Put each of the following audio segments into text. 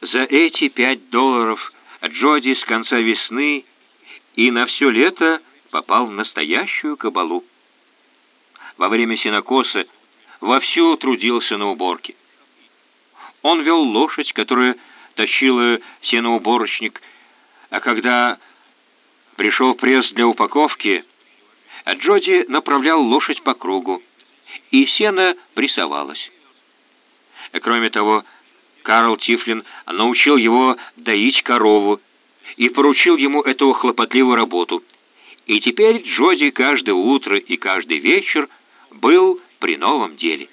За эти пять долларов Джоди с конца весны и на все лето попал в настоящую кабалу. Во время сенокоса вовсю трудился на уборке. Он вел лошадь, которая тащила сеноуборочник, а когда пришел пресс для упаковки, Джоди направлял лошадь по кругу, и сено прессовалось. Кроме того, Карл Тифлин научил его доить корову и поручил ему эту хлопотливую работу. И теперь Джоди каждое утро и каждый вечер был при новом деле.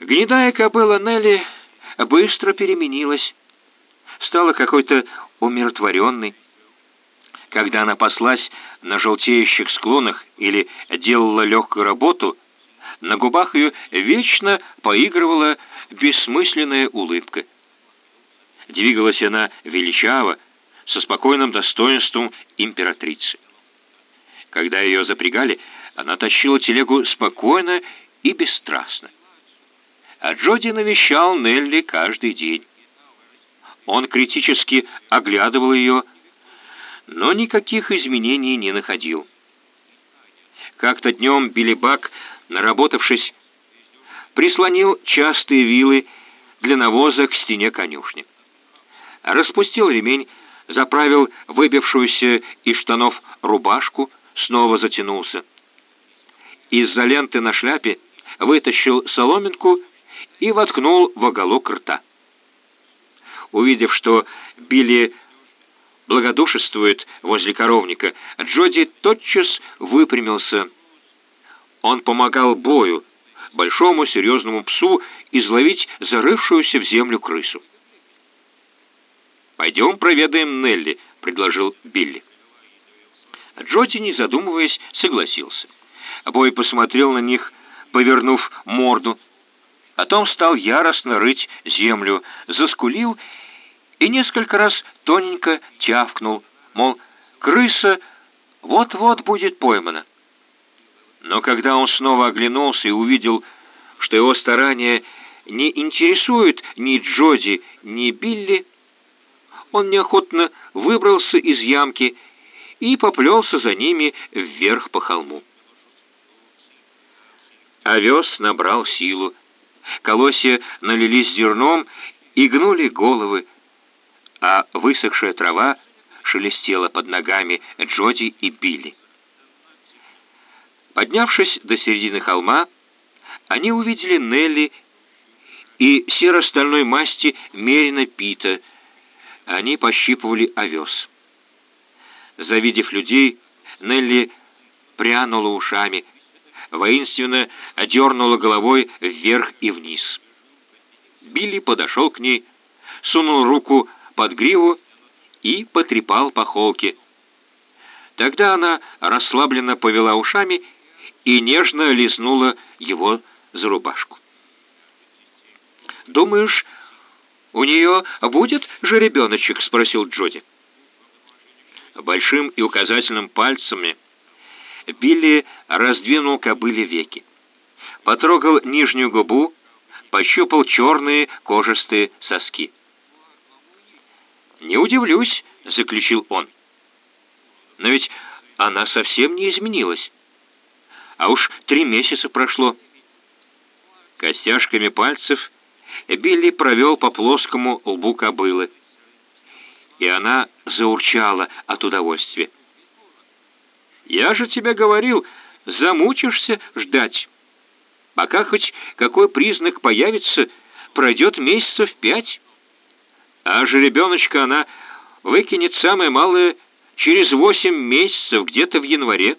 Гнедая кобыла Нелли быстро переменилась, стала какой-то умиротворенной. Когда она паслась на желтеющих склонах или делала легкую работу, на губах ее вечно поигрывала бессмысленная улыбка. Двигалась она величаво, со спокойным достоинством императрицы. Когда ее запрягали, она тащила телегу спокойно и бесстрастно. А Джоди навещал Нелли каждый день. Он критически оглядывал ее, но никаких изменений не находил. Как-то днем Билли Бак, наработавшись, прислонил частые вилы для навоза к стене конюшни. Распустил ремень, заправил выбившуюся из штанов рубашку, снова затянулся. Из-за ленты на шляпе вытащил соломинку и воткнул в оголок рта. Увидев, что Билли благодушествует возле коровника, Джоди тотчас выпрямился. Он помогал Бою, большому серьезному псу, изловить зарывшуюся в землю крысу. «Пойдем проведаем Нелли», — предложил Билли. Джоди, не задумываясь, согласился. Бой посмотрел на них, повернув морду, потом стал яростно рыть землю, заскулил и несколько раз тоненько тявкнул, мол, крыса вот-вот будет поймана. Но когда он снова оглянулся и увидел, что его старания не интересуют ни Джоди, ни Билли, он неохотно выбрался из ямки и поплелся за ними вверх по холму. Овес набрал силу, колосья налились зерном и гнули головы, а высохшая трава шелестела под ногами Джоди и Билли. Поднявшись до середины холма, они увидели Нелли и серо-стальной масти Мерина Пита. Они пощипывали овес. Завидев людей, Нелли прянула ушами, воинственно одернула головой вверх и вниз. Билли подошел к ней, сунул руку под гриву и потрепал по холке. Тогда она расслабленно повела ушами и нежно лизнула его за рубашку. «Думаешь, у нее будет жеребеночек?» — спросил Джоди. Большим и указательным пальцами Билли раздвинул кобыле веки. Потрогал нижнюю губу, пощупал черные кожистые соски. «Не удивлюсь», — заключил он. «Но ведь она совсем не изменилась. А уж три месяца прошло». Костяшками пальцев Билли провел по плоскому лбу кобылы, и она заурчала от удовольствия. «Я же тебе говорил, замучишься ждать. Пока хоть какой признак появится, пройдет месяцев пять». А жеребеночка она выкинет самое малое через восемь месяцев, где-то в январе.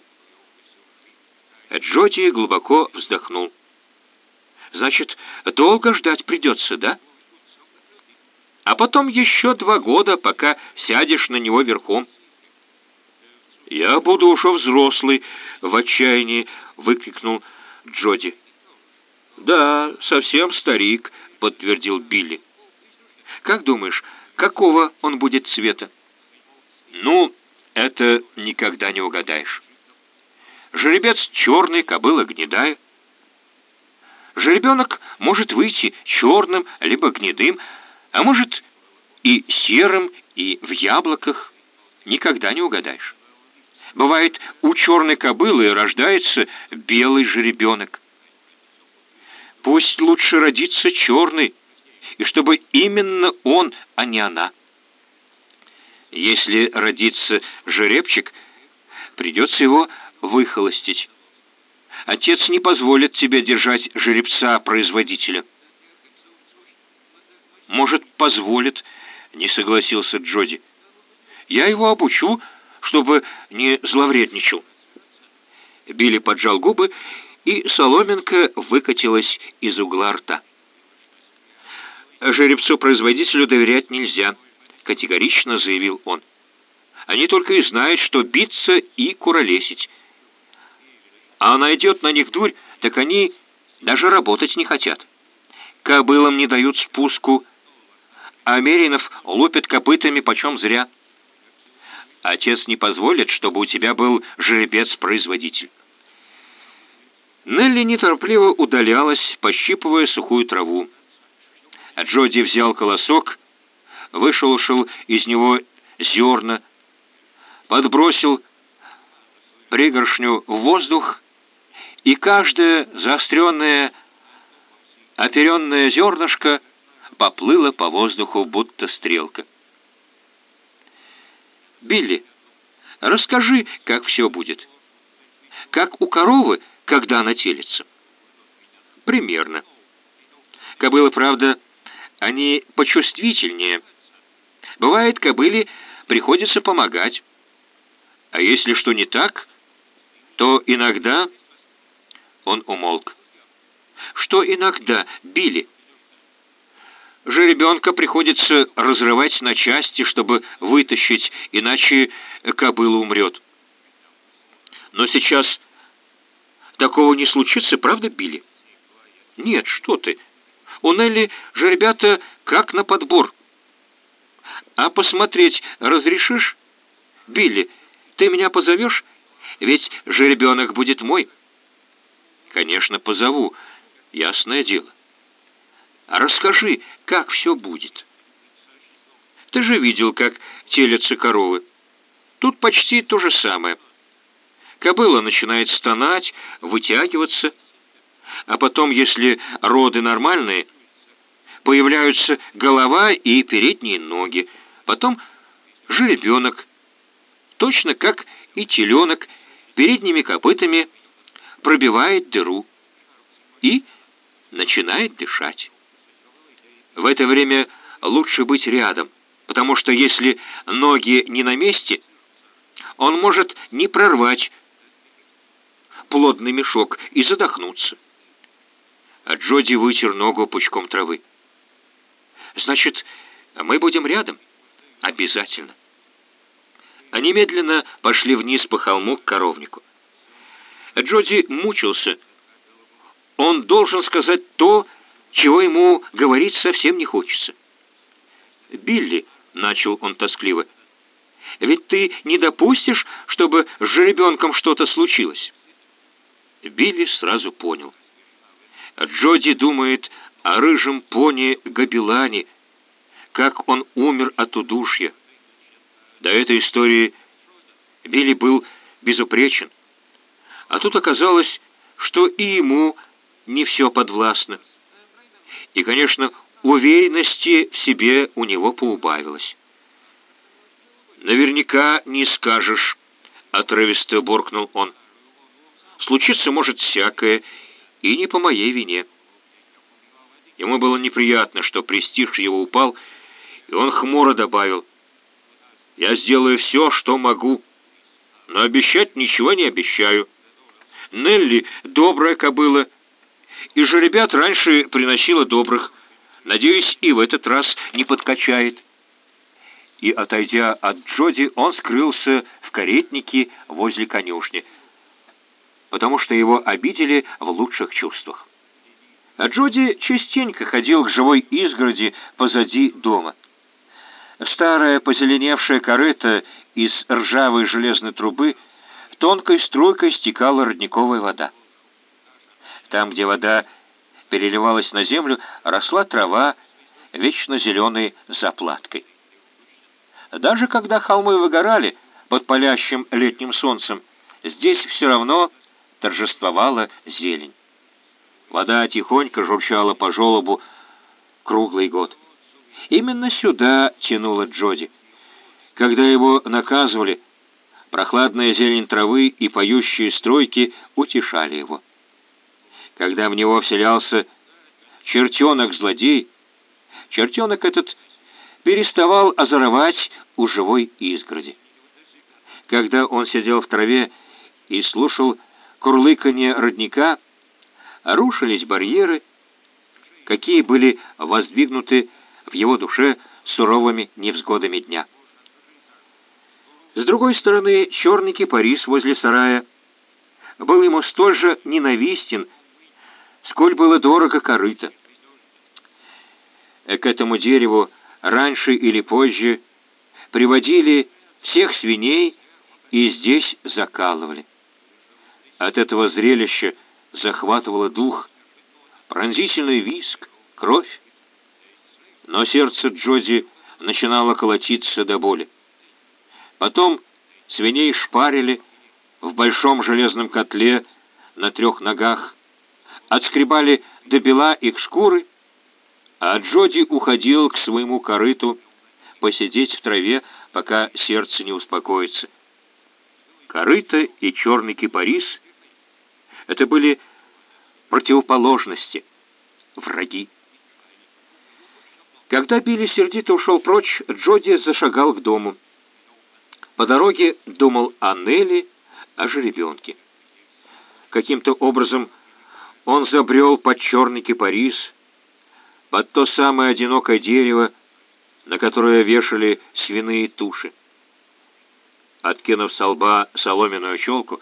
Джоди глубоко вздохнул. «Значит, долго ждать придется, да?» «А потом еще два года, пока сядешь на него верхом». «Я буду уже взрослый», — в отчаянии выкрикнул Джоди. «Да, совсем старик», — подтвердил Билли. Как думаешь, какого он будет цвета? Ну, это никогда не угадаешь. Жеребец черный, кобыла гнедая. Жеребенок может выйти черным, либо гнедым, А может, и серым, и в яблоках. Никогда не угадаешь. Бывает, у черной кобылы рождается белый жеребенок. Пусть лучше родится черный, и чтобы именно он, а не она. Если родится жеребчик, придется его выхолостить. Отец не позволит тебе держать жеребца-производителя. Может, позволит, не согласился Джоди. Я его обучу, чтобы не зловредничал. Билли поджал губы, и соломинка выкатилась из угла рта. «Жеребцу-производителю доверять нельзя», — категорично заявил он. «Они только и знают, что биться и куролесить. А найдет на них дурь, так они даже работать не хотят. Кобылам не дают спуску, а Меринов лупит копытами почем зря. Отец не позволит, чтобы у тебя был жеребец-производитель». Нелли неторопливо удалялась, пощипывая сухую траву. Джоди взял колосок, вышелушил из него зерна, подбросил пригоршню в воздух, и каждое заостренное оперенное зернышко поплыло по воздуху, будто стрелка. «Билли, расскажи, как все будет. Как у коровы, когда она телится?» «Примерно. Кобыла, правда, они почувствительнее. Бывает, кобыле приходится помогать. А если что не так, то иногда... Он умолк. Что иногда, Билли? Жеребенка приходится разрывать на части, чтобы вытащить, иначе кобыла умрет. Но сейчас такого не случится, правда, Билли? Нет, что ты. У Нелли же ребята как на подбор. А посмотреть разрешишь? Билли, ты меня позовешь? Ведь жеребенок будет мой. Конечно, позову. Ясное дело. А расскажи, как все будет. Ты же видел, как телятся коровы. Тут почти то же самое. Кобыла начинает стонать, вытягиваться, а потом, если роды нормальные, появляются голова и передние ноги, потом жеребенок, точно как и теленок, передними копытами пробивает дыру и начинает дышать. В это время лучше быть рядом, потому что если ноги не на месте, он может не прорвать плодный мешок и задохнуться. А Джоди вытер ногу пучком травы. Значит, мы будем рядом? Обязательно. Они медленно пошли вниз по холму к коровнику. Джоди мучился. Он должен сказать то, чего ему говорить совсем не хочется. «Билли», — начал он тоскливо, — «ведь ты не допустишь, чтобы с жеребенком что-то случилось?» Билли сразу понял. Джоди думает о рыжем пони Габилане, как он умер от удушья. До этой истории Билли был безупречен, а тут оказалось, что и ему не все подвластно. И, конечно, уверенности в себе у него поубавилось. «Наверняка не скажешь», — отрывисто боркнул он. «Случиться может всякое, и не по моей вине». Ему было неприятно, что престиж его упал, и он хмуро добавил, «Я сделаю все, что могу, но обещать ничего не обещаю. Нелли добрая кобыла, и же ребят раньше приносила добрых. Надеюсь, и в этот раз не подкачает». И, отойдя от Джоди, он скрылся в каретнике возле конюшни, потому что его обидели в лучших чувствах. А Джоди частенько ходил к живой изгороди позади дома. Старая позеленевшая корыта из ржавой железной трубы тонкой струйкой стекала родниковая вода. Там, где вода переливалась на землю, росла трава, вечно зеленой заплаткой. Даже когда холмы выгорали под палящим летним солнцем, здесь все равно торжествовала зелень. Вода тихонько журчала по желобу круглый год. Именно сюда тянула Джоди. Когда его наказывали, прохладная зелень травы и поющие стройки утешали его. Когда в него вселялся чертенок-злодей, чертенок этот переставал озоровать у живой изгороди. Когда он сидел в траве и слушал курлыканье родника, рушились барьеры, какие были воздвигнуты в его душе суровыми невзгодами дня. С другой стороны, черный кипарис возле сарая был ему столь же ненавистен, сколь было дорого корыто. К этому дереву раньше или позже приводили всех свиней и здесь закалывали. От этого зрелища захватывало дух, пронзительный виск, кровь. Но сердце Джоди начинало колотиться до боли. Потом свиней шпарили в большом железном котле на трех ногах, отскребали до бела их шкуры, а Джоди уходил к своему корыту посидеть в траве, пока сердце не успокоится. Корыто и черный кипарис — это были противоположности, враги. Когда Билли сердито ушел прочь, Джоди зашагал к дому. По дороге думал о Нелли, о жеребенке. Каким-то образом он забрел под черный кипарис, под то самое одинокое дерево, на которое вешали свиные туши. Откинув со лба соломенную челку,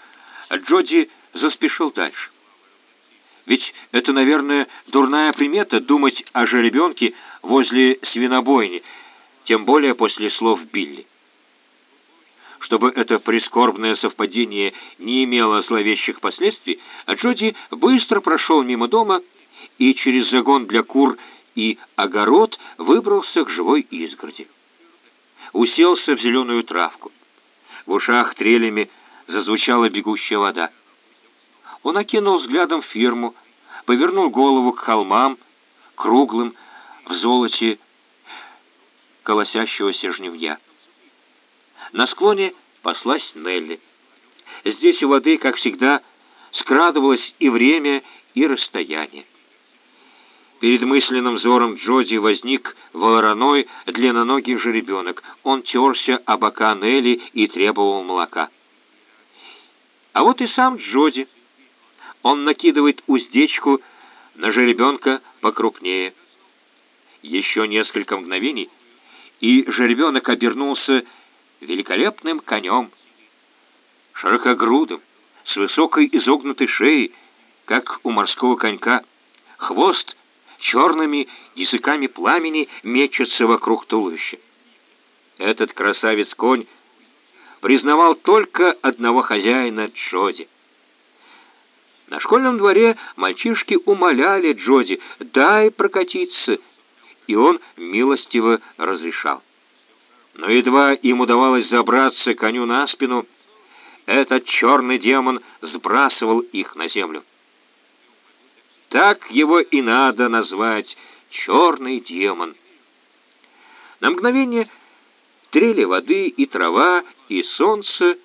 Джоди заспешил дальше. Ведь это, наверное, дурная примета думать о жеребенке возле свинобойни, тем более после слов Билли. Чтобы это прискорбное совпадение не имело зловещих последствий, Джоди быстро прошел мимо дома и через загон для кур и огород выбрался к живой изгороди. Уселся в зеленую травку. В ушах трелями зазвучала бегущая вода. Он окинул взглядом фирму, повернул голову к холмам, круглым, в золоте колосящегося жневья. На склоне паслась Нелли. Здесь у воды, как всегда, скрадывалось и время, и расстояние. Перед мысленным взором Джоди возник вороной длинноногий жеребенок. Он терся о бока Нелли и требовал молока. А вот и сам Джоди. Он накидывает уздечку на жеребенка покрупнее. Еще несколько мгновений, и жеребенок обернулся великолепным конем, широкогрудым, с высокой изогнутой шеей, как у морского конька. Хвост черными языками пламени мечется вокруг туловища. Этот красавец-конь признавал только одного хозяина Джоди. На школьном дворе мальчишки умоляли Джоди «дай прокатиться», и он милостиво разрешал. Но едва им удавалось забраться коню на спину, этот черный демон сбрасывал их на землю. Так его и надо назвать «черный демон». На мгновение трели воды и трава, и солнце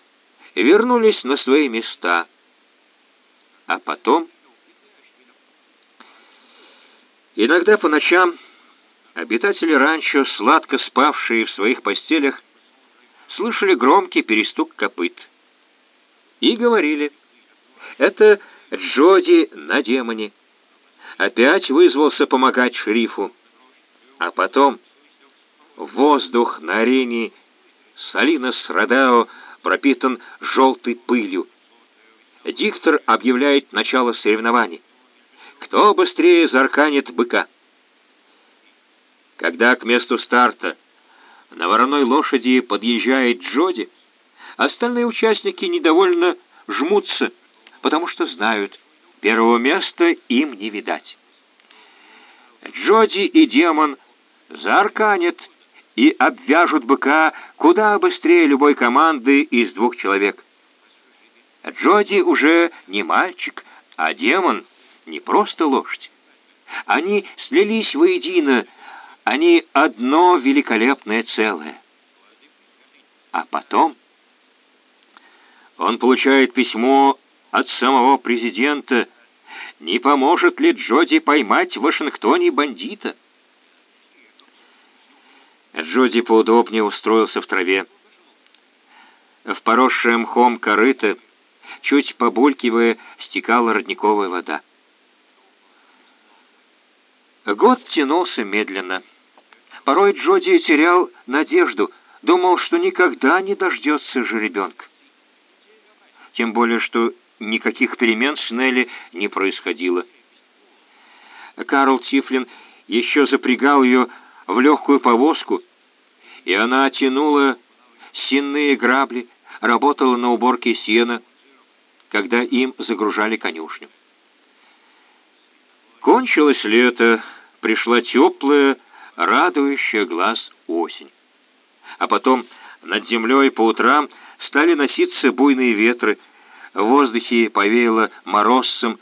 вернулись на свои места. А потом... Иногда по ночам обитатели ранчо, сладко спавшие в своих постелях, слышали громкий перестук копыт и говорили, «Это Джоди на демоне» опять вызвался помогать шерифу. А потом воздух на арене Салинос-Родео пропитан желтой пылью. Диктор объявляет начало соревнований. Кто быстрее зарканит быка? Когда к месту старта на вороной лошади подъезжает Джоди, остальные участники недовольно жмутся, потому что знают, Первого места им не видать. Джоди и демон заарканят и обвяжут быка куда быстрее любой команды из двух человек. Джоди уже не мальчик, а демон, не просто лошадь. Они слились воедино, они одно великолепное целое. А потом он получает письмо от самого президента, не поможет ли Джоди поймать в Вашингтоне бандита. Джоди поудобнее устроился в траве. В поросшее мхом корыто, чуть побулькивая, стекала родниковая вода. Год тянулся медленно. Порой Джоди терял надежду, думал, что никогда не дождется же ребенка. Тем более, что никаких перемен с Нелли не происходило. Карл Тифлин еще запрягал ее в легкую повозку, и она тянула сенные грабли, работала на уборке сена, когда им загружали конюшню. Кончилось лето, пришла теплая, радующая глаз осень. А потом над землей по утрам стали носиться буйные ветры, в воздухе повеяло морозцем,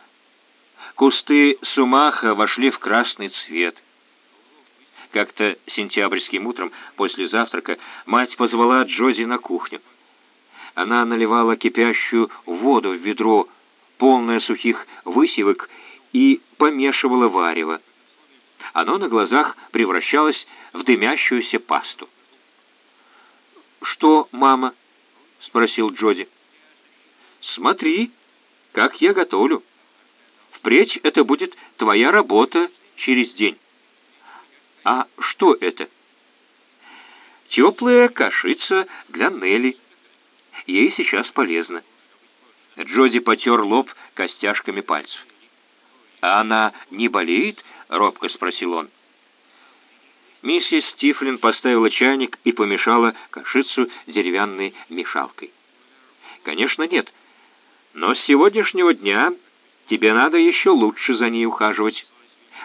кусты сумаха вошли в красный цвет. Как-то сентябрьским утром после завтрака мать позвала Джози на кухню. Она наливала кипящую воду в ведро, полное сухих высевок, и помешивала варево оно на глазах превращалось в дымящуюся пасту. «Что, мама?» — спросил Джоди. «Смотри, как я готовлю. Впредь это будет твоя работа через день». «А что это?» «Теплая кашица для Нелли. Ей сейчас полезно». Джоди потер лоб костяшками пальцев. «А она не болеет?» — робко спросил он. Миссис Стифлин поставила чайник и помешала кашицу деревянной мешалкой. «Конечно, нет. Но с сегодняшнего дня тебе надо еще лучше за ней ухаживать.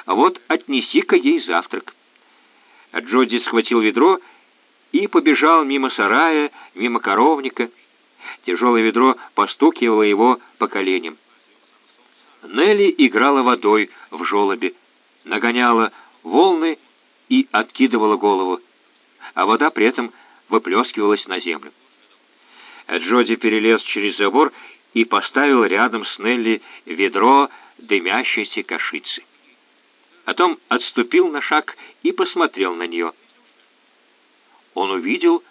Вот отнеси-ка ей завтрак». Джоди схватил ведро и побежал мимо сарая, мимо коровника. Тяжелое ведро постукивало его по коленям. Нелли играла водой в желобе, нагоняла волны и откидывала голову, а вода при этом выплескивалась на землю. Джоди перелез через забор и поставил рядом с Нелли ведро дымящейся кашицы. Потом отступил на шаг и посмотрел на нее. Он увидел,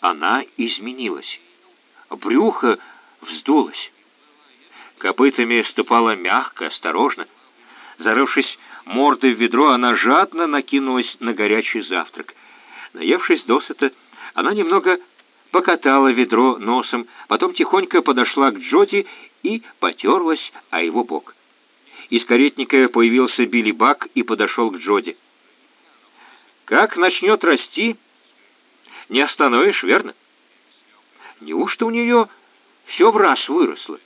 она изменилась. Брюхо вздулось. Копытами ступала мягко, осторожно. Зарывшись мордой в ведро, она жадно накинулась на горячий завтрак. Наевшись досыта, она немного покатала ведро носом, потом тихонько подошла к Джоди и потерлась о его бок. Из каретника появился Билли Бак и подошел к Джоди. «Как начнет расти, не остановишь, верно? Неужто у нее все в раз выросло?»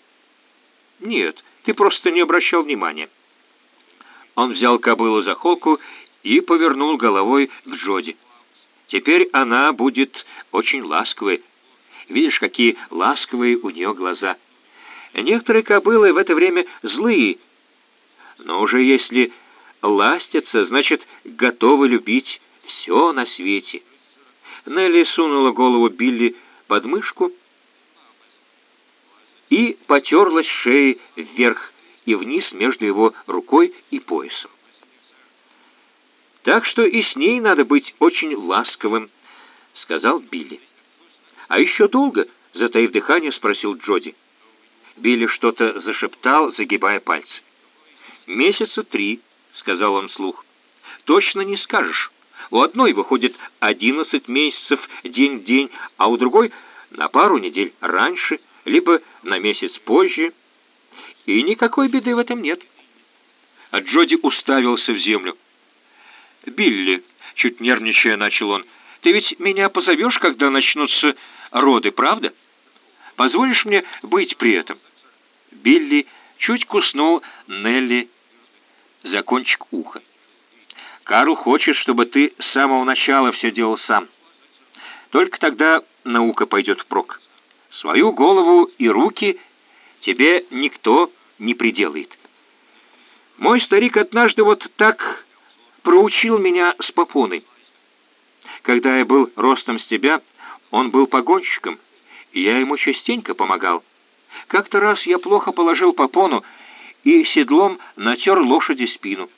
«Нет, ты просто не обращал внимания». Он взял кобылу за холку и повернул головой к Джоди. «Теперь она будет очень ласковой. Видишь, какие ласковые у нее глаза. Некоторые кобылы в это время злые, но уже если ластятся, значит, готовы любить все на свете». Нелли сунула голову Билли под мышку и потерлась шеей вверх и вниз между его рукой и поясом. «Так что и с ней надо быть очень ласковым», — сказал Билли. «А еще долго?» — затаив дыхание, спросил Джоди. Билли что-то зашептал, загибая пальцы. «Месяца три», — сказал он вслух. «Точно не скажешь. У одной выходит одиннадцать месяцев день в день, а у другой на пару недель раньше, либо на месяц позже». И никакой беды в этом нет. А Джоди уставился в землю. «Билли», — чуть нервничая начал он, — «ты ведь меня позовешь, когда начнутся роды, правда? Позволишь мне быть при этом?» Билли чуть куснул Нелли за кончик уха. Карл хочет, чтобы ты с самого начала все делал сам. Только тогда наука пойдет впрок. Свою голову и руки тебе никто не приделает. Мой старик однажды вот так проучил меня с попоной. Когда я был ростом с тебя, он был погонщиком, и я ему частенько помогал. Как-то раз я плохо положил попону и седлом натер лошади спину.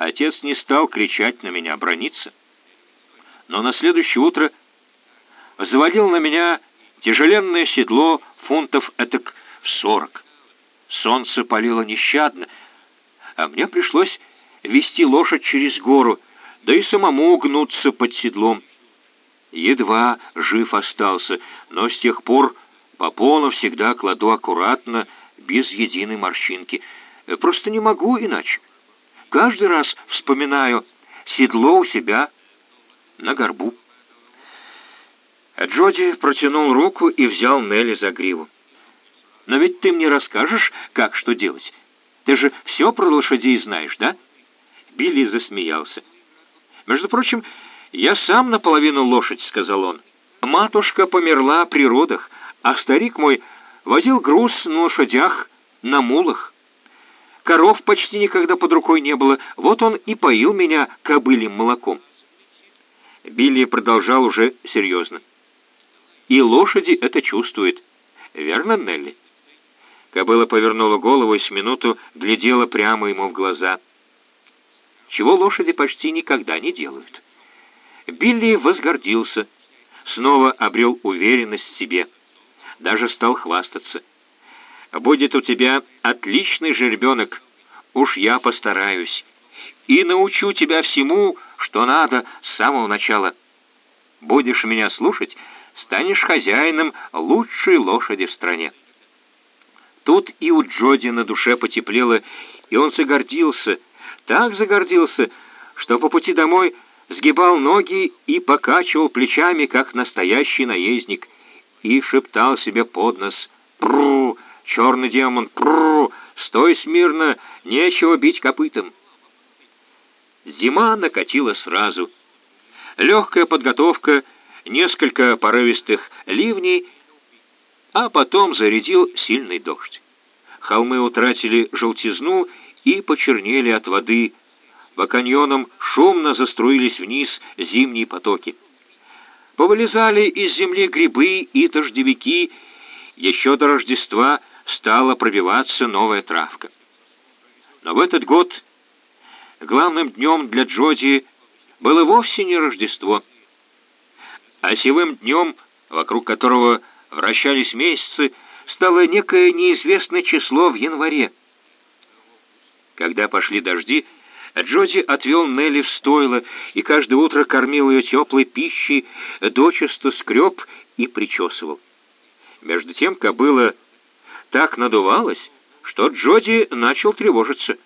Отец не стал кричать на меня, брониться. Но на следующее утро взвалил на меня тяжеленное седло фунтов этак в сорок. Солнце палило нещадно, а мне пришлось вести лошадь через гору, да и самому гнуться под седлом. Едва жив остался, но с тех пор попону всегда кладу аккуратно, без единой морщинки. Просто не могу иначе. Каждый раз вспоминаю седло у себя на горбу. Джоди протянул руку и взял Нелли за гриву. «Но ведь ты мне расскажешь, как что делать. Ты же все про лошадей знаешь, да?» Билли засмеялся. «Между прочим, я сам наполовину лошадь», — сказал он. «Матушка померла при родах, а старик мой возил груз на лошадях, на мулах. Коров почти никогда под рукой не было, вот он и поил меня кобылем молоком». Билли продолжал уже серьезно. «И лошади это чувствуют. Верно, Нелли?» Кобыла повернула голову и с минуту глядела прямо ему в глаза — чего лошади почти никогда не делают. Билли возгордился, снова обрел уверенность в себе, даже стал хвастаться. «Будет у тебя отличный жеребенок, уж я постараюсь, и научу тебя всему, что надо с самого начала. Будешь меня слушать, станешь хозяином лучшей лошади в стране». Тут и у Джоди на душе потеплело, и он загордился, так загордился, что по пути домой сгибал ноги и покачивал плечами, как настоящий наездник, и шептал себе под нос «Пру! Черный демон! Пру! Стой смирно! Нечего бить копытом!» Зима накатила сразу. Легкая подготовка, несколько порывистых ливней, а потом зарядил сильный дождь. Холмы утратили желтизну и почернели от воды. По каньонам шумно заструились вниз зимние потоки. Повылезали из земли грибы и дождевики. Еще до Рождества стала пробиваться новая травка. Но в этот год главным днем для Джоди было вовсе не Рождество, а севым днем, вокруг которого вращались месяцы, стало некое неизвестное число в январе. Когда пошли дожди, Джоди отвел Нелли в стойло и каждое утро кормил ее теплой пищей, дочисто скреб и причесывал. Между тем кобыла так надувалась, что Джоди начал тревожиться.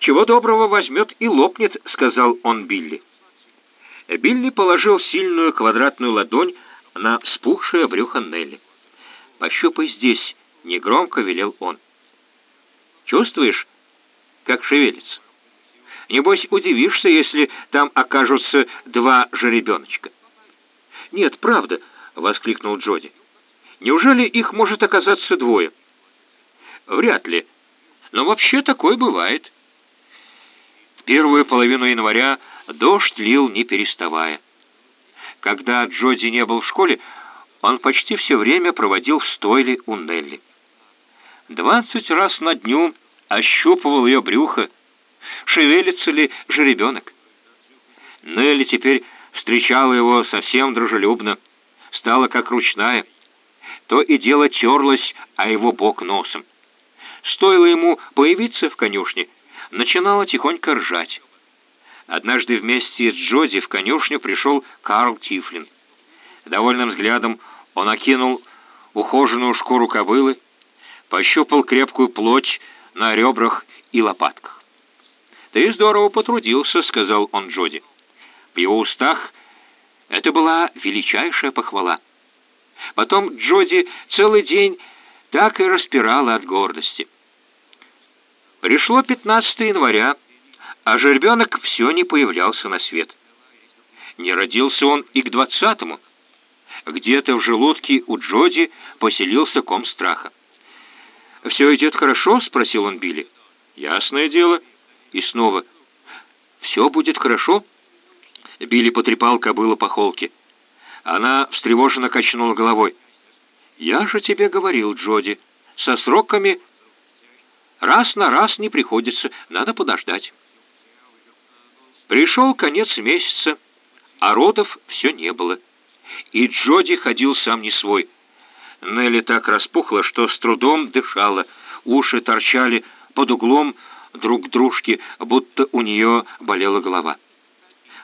«Чего доброго возьмет и лопнет», — сказал он Билли. Билли положил сильную квадратную ладонь на вспухшее брюхо Нелли. «Пощупай здесь», — негромко велел он. «Чувствуешь, как шевелится. Небось, удивишься, если там окажутся два жеребеночка. «Нет, правда», — воскликнул Джоди. «Неужели их может оказаться двое?» «Вряд ли. Но вообще такое бывает». Первую половину января дождь лил не переставая. Когда Джоди не был в школе, он почти все время проводил в стойле у Нелли. Двадцать раз на дню ощупывал ее брюхо, шевелится ли жеребенок. Нелли теперь встречала его совсем дружелюбно, стала как ручная, то и дело терлась о его бок носом. Стоило ему появиться в конюшне, начинала тихонько ржать. Однажды вместе с Джоди в конюшню пришел Карл Тифлин. Довольным взглядом он окинул ухоженную шкуру кобылы, пощупал крепкую плоть на ребрах и лопатках. «Ты здорово потрудился», — сказал он Джоди. В его устах это была величайшая похвала. Потом Джоди целый день так и распирала от гордости. Пришло 15 января, А жеребенок все не появлялся на свет. Не родился он и к двадцатому. Где-то в желудке у Джоди поселился ком страха. «Все идет хорошо?» — спросил он Билли. «Ясное дело». И снова. «Все будет хорошо?» Билли потрепал кобылу по холке. Она встревоженно качнула головой. «Я же тебе говорил, Джоди, со сроками раз на раз не приходится, надо подождать». Пришел конец месяца, а родов все не было. И Джоди ходил сам не свой. Нелли так распухла, что с трудом дышала, уши торчали под углом друг к дружке, будто у нее болела голова.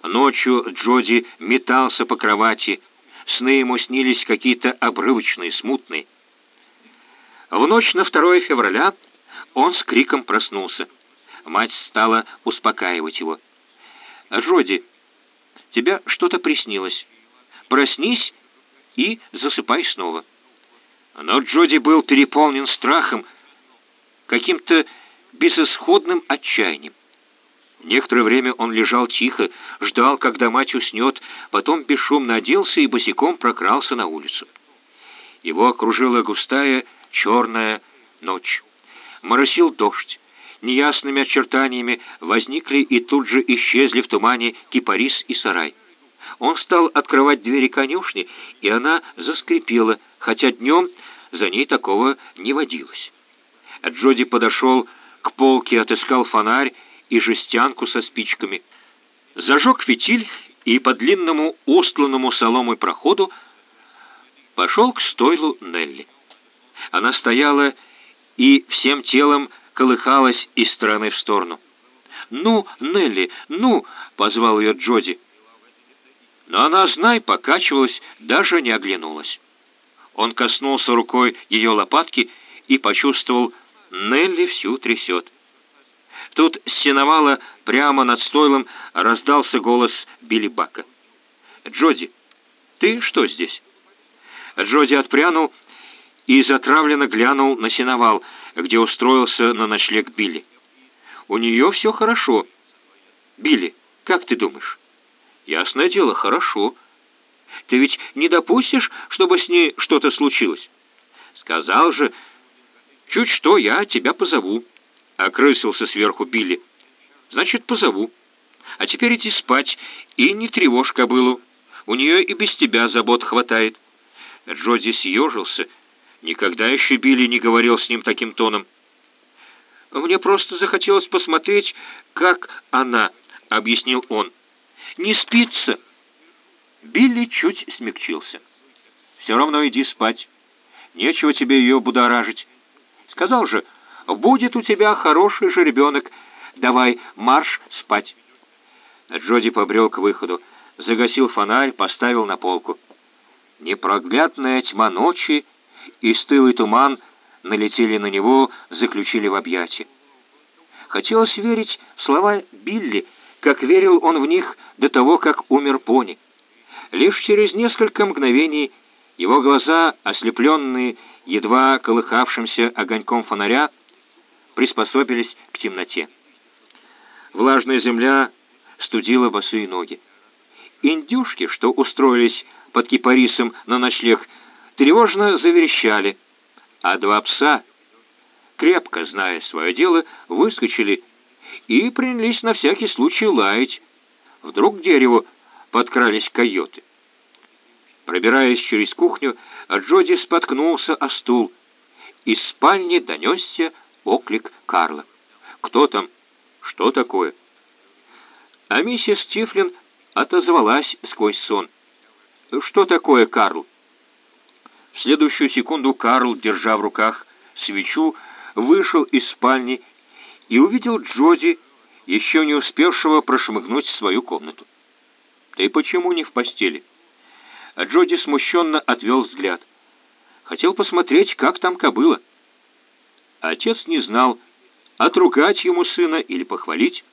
Ночью Джоди метался по кровати, сны ему снились какие-то обрывочные, смутные. В ночь на 2 февраля он с криком проснулся. Мать стала успокаивать его. «Джоди, тебе что-то приснилось. Проснись и засыпай снова». Но Джоди был переполнен страхом, каким-то безысходным отчаянием. Некоторое время он лежал тихо, ждал, когда мать уснет, потом бесшумно оделся и босиком прокрался на улицу. Его окружила густая черная ночь. Моросил дождь. Неясными очертаниями возникли и тут же исчезли в тумане кипарис и сарай. Он стал открывать двери конюшни, и она заскрипела, хотя днем за ней такого не водилось. Джоди подошел к полке, отыскал фонарь и жестянку со спичками. Зажег фитиль и по длинному устланному соломой проходу пошел к стойлу Нелли. Она стояла и всем телом колыхалась из стороны в сторону. «Ну, Нелли, ну!» — позвал ее Джоди. Но она, знай, покачивалась, даже не оглянулась. Он коснулся рукой ее лопатки и почувствовал, Нелли всю трясет. Тут с сеновала прямо над стойлом раздался голос Билли Бака. «Джоди, ты что здесь?» Джоди отпрянул и затравленно глянул на сеновал, где устроился на ночлег Билли. «У нее все хорошо». «Билли, как ты думаешь?» «Ясное дело, хорошо. Ты ведь не допустишь, чтобы с ней что-то случилось?» «Сказал же, чуть что я тебя позову». Окрысился сверху Билли. «Значит, позову. А теперь иди спать и не тревожь кобылу. У нее и без тебя забот хватает». Джоди съежился. Никогда еще Билли не говорил с ним таким тоном. «Мне просто захотелось посмотреть, как она», — объяснил он. «Не спится». Билли чуть смягчился. «Все равно иди спать. Нечего тебе ее будоражить. Сказал же, Будет у тебя хороший же ребенок. Давай, марш спать». Джоди побрел к выходу, загасил фонарь, поставил на полку. Непроглядная тьма ночи и стылый туман налетели на него, заключили в объятия. Хотелось верить в слова Билли, как верил он в них до того, как умер пони. Лишь через несколько мгновений его глаза, ослепленные едва колыхавшимся огоньком фонаря, приспособились к темноте. Влажная земля студила босые ноги. Индюшки, что устроились под кипарисом на ночлег, тревожно заверещали, а два пса, крепко зная свое дело, выскочили и принялись на всякий случай лаять. Вдруг к дереву подкрались койоты. Пробираясь через кухню, Джоди споткнулся о стул. Из спальни донесся оклик Карла. «Кто там? Что такое?» А миссис Тифлин отозвалась сквозь сон. «Что такое, Карл?» В следующую секунду Карл, держа в руках свечу, вышел из спальни и увидел Джоди, еще не успевшего прошмыгнуть в свою комнату. «Ты почему не в постели?» А Джоди смущенно отвел взгляд. Хотел посмотреть, как там кобыла. Отец не знал, отругать ему сына или похвалить.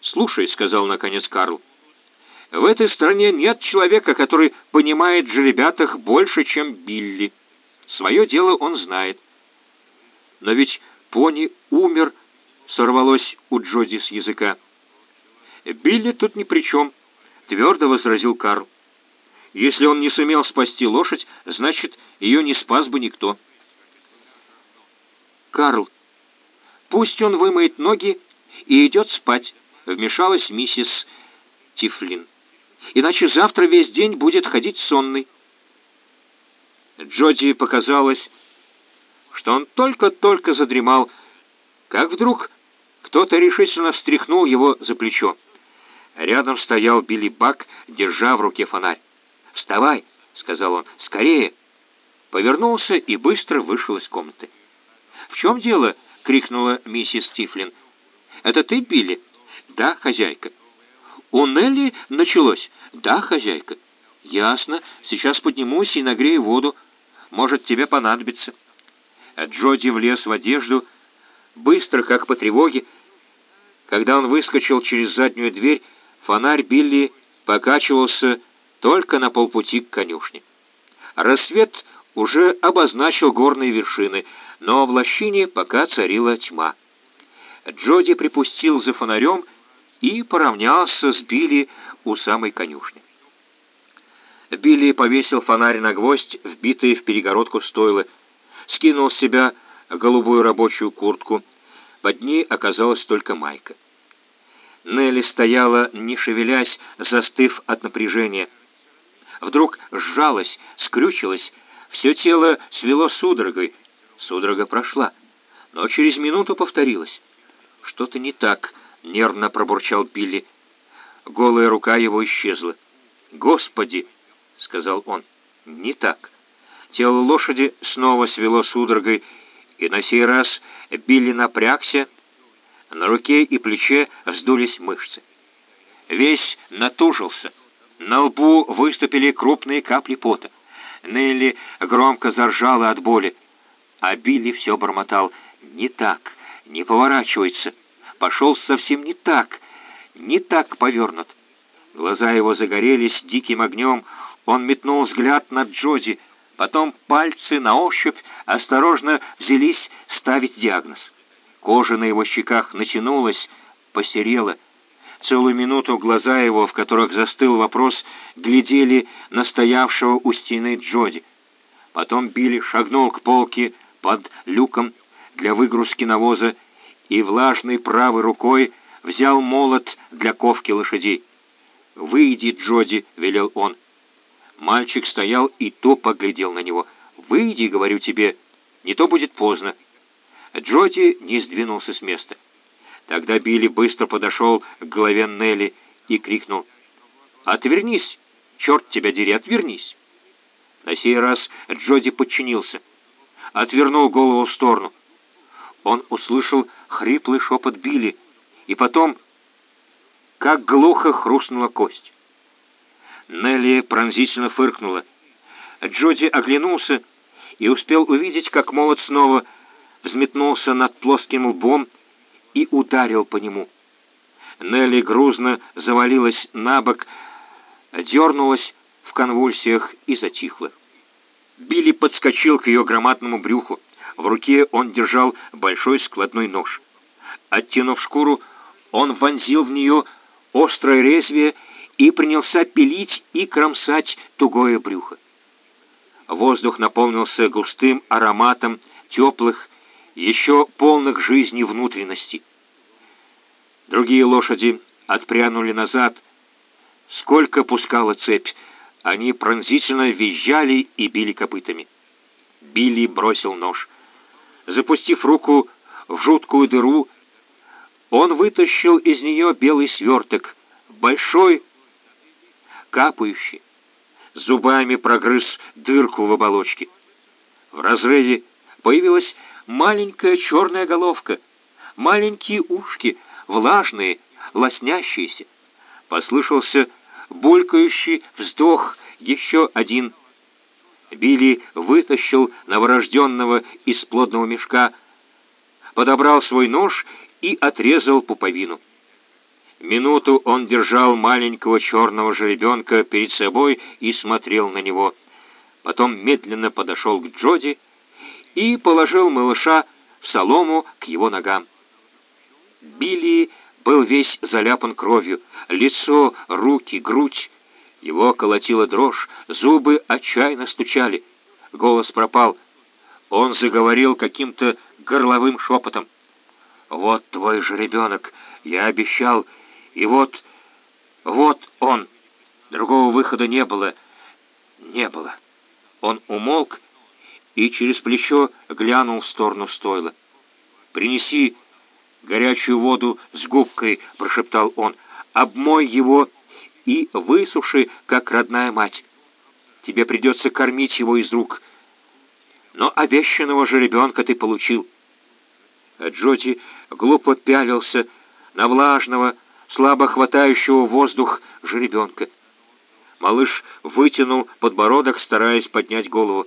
«Слушай», — сказал наконец Карл, — «в этой стране нет человека, который понимает жеребятах больше, чем Билли. Свое дело он знает». «Но ведь пони умер», — сорвалось у Джоди с языка. «Билли тут ни при чем», — твердо возразил Карл. «Если он не сумел спасти лошадь, значит, ее не спас бы никто». «Карл, пусть он вымоет ноги и идет спать», — вмешалась миссис Тифлин. «Иначе завтра весь день будет ходить сонный». Джоди показалось, что он только-только задремал, как вдруг кто-то решительно встряхнул его за плечо. Рядом стоял Билли Бак, держа в руке фонарь. «Вставай!» — сказал он. «Скорее!» Повернулся и быстро вышел из комнаты. «В чем дело?» — крикнула миссис Тифлин. «Это ты, Билли?» «Да, хозяйка». «У Нелли началось?» «Да, хозяйка». «Ясно. Сейчас поднимусь и нагрею воду. Может, тебе понадобится». Джоди влез в одежду, быстро, как по тревоге. Когда он выскочил через заднюю дверь, фонарь Билли покачивался только на полпути к конюшне. Рассвет уже обозначил горные вершины, но в лощине пока царила тьма. Джоди припустил за фонарем и поравнялся с Билли у самой конюшни. Билли повесил фонарь на гвоздь, вбитый в перегородку стойла, скинул с себя голубую рабочую куртку. Под ней оказалась только майка. Нелли стояла, не шевелясь, застыв от напряжения. Вдруг сжалась, скрючилась, все тело свело судорогой. Судорога прошла, но через минуту повторилась. «Что-то не так», — нервно пробурчал Билли. Голая рука его исчезла. «Господи!» — сказал он. «Не так». Тело лошади снова свело судорогой, и на сей раз Билли напрягся, на руке и плече вздулись мышцы. Весь натужился, на лбу выступили крупные капли пота. Нелли громко заржала от боли, а Билли все бормотал «Не так, не поворачивается, пошел совсем не так, не так повернут». Глаза его загорелись диким огнем, он метнул взгляд на Джоди — Потом пальцы на ощупь осторожно взялись ставить диагноз. Кожа на его щеках натянулась, посерела. Целую минуту глаза его, в которых застыл вопрос, глядели на стоявшего у стены Джоди. Потом Билли шагнул к полке под люком для выгрузки навоза и влажной правой рукой взял молот для ковки лошадей. «Выйди, Джоди», — велел он. Мальчик стоял и то поглядел на него. «Выйди, говорю тебе, не то будет поздно». Джоди не сдвинулся с места. Тогда Билли быстро подошел к голове Нелли и крикнул. «Отвернись! Черт тебя дери, отвернись!» На сей раз Джоди подчинился. Отвернул голову в сторону. Он услышал хриплый шепот Билли, и потом, как глухо хрустнула кость. Нелли пронзительно фыркнула. Джоди оглянулся и успел увидеть, как молот снова взметнулся над плоским лбом и ударил по нему. Нелли грузно завалилась на бок, дернулась в конвульсиях и затихла. Билли подскочил к ее громадному брюху. В руке он держал большой складной нож. Оттянув шкуру, он вонзил в нее острое лезвие и принялся пилить и кромсать тугое брюхо. Воздух наполнился густым ароматом теплых, еще полных жизни внутренностей. Другие лошади отпрянули назад. Сколько пускала цепь, они пронзительно визжали и били копытами. Билли бросил нож. Запустив руку в жуткую дыру, он вытащил из нее белый сверток, большой, капающий, зубами прогрыз дырку в оболочке. В разрезе появилась маленькая черная головка, маленькие ушки, влажные, лоснящиеся. Послышался булькающий вздох, еще один. Билли вытащил новорожденного из плодного мешка, подобрал свой нож и отрезал пуповину. Минуту он держал маленького черного жеребенка перед собой и смотрел на него. Потом медленно подошел к Джоди и положил малыша в солому к его ногам. Билли был весь заляпан кровью, лицо, руки, грудь. Его колотила дрожь, зубы отчаянно стучали. Голос пропал. Он заговорил каким-то горловым шепотом. «Вот твой же ребенок, я обещал, и вот, вот он. Другого выхода не было, не было». Он умолк и через плечо глянул в сторону стойла. «Принеси горячую воду с губкой», — прошептал он. «Обмой его и высуши, как родная мать. Тебе придется кормить его из рук. Но обещанного же ребенка ты получил». Джоди глупо пялился на влажного, слабо хватающего воздух жеребенка. Малыш вытянул подбородок, стараясь поднять голову.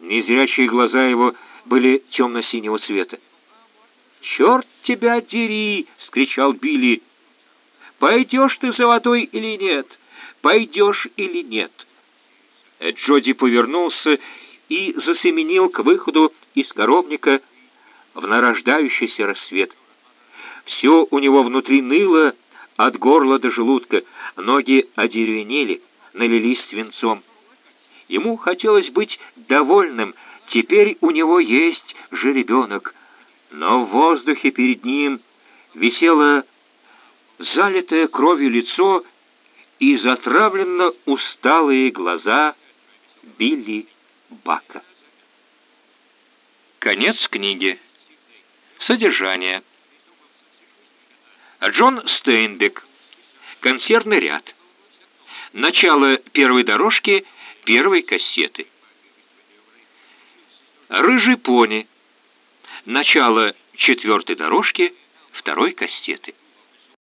Незрячие глаза его были темно-синего цвета. «Черт тебя дери!» — скричал Билли. «Пойдешь ты, золотой, или нет? Пойдешь или нет?» Джоди повернулся и засеменил к выходу из коровника в нарождающийся рассвет. Все у него внутри ныло от горла до желудка, ноги одеревенели, налились свинцом. Ему хотелось быть довольным, теперь у него есть жеребенок, но в воздухе перед ним висело залитое кровью лицо и затравленно усталые глаза Билли Бака. Конец книги. Содержание. Джон Стейнбек. Концертный ряд. Начало первой дорожки первой кассеты. Рыжий пони. Начало четвертой дорожки второй кассеты.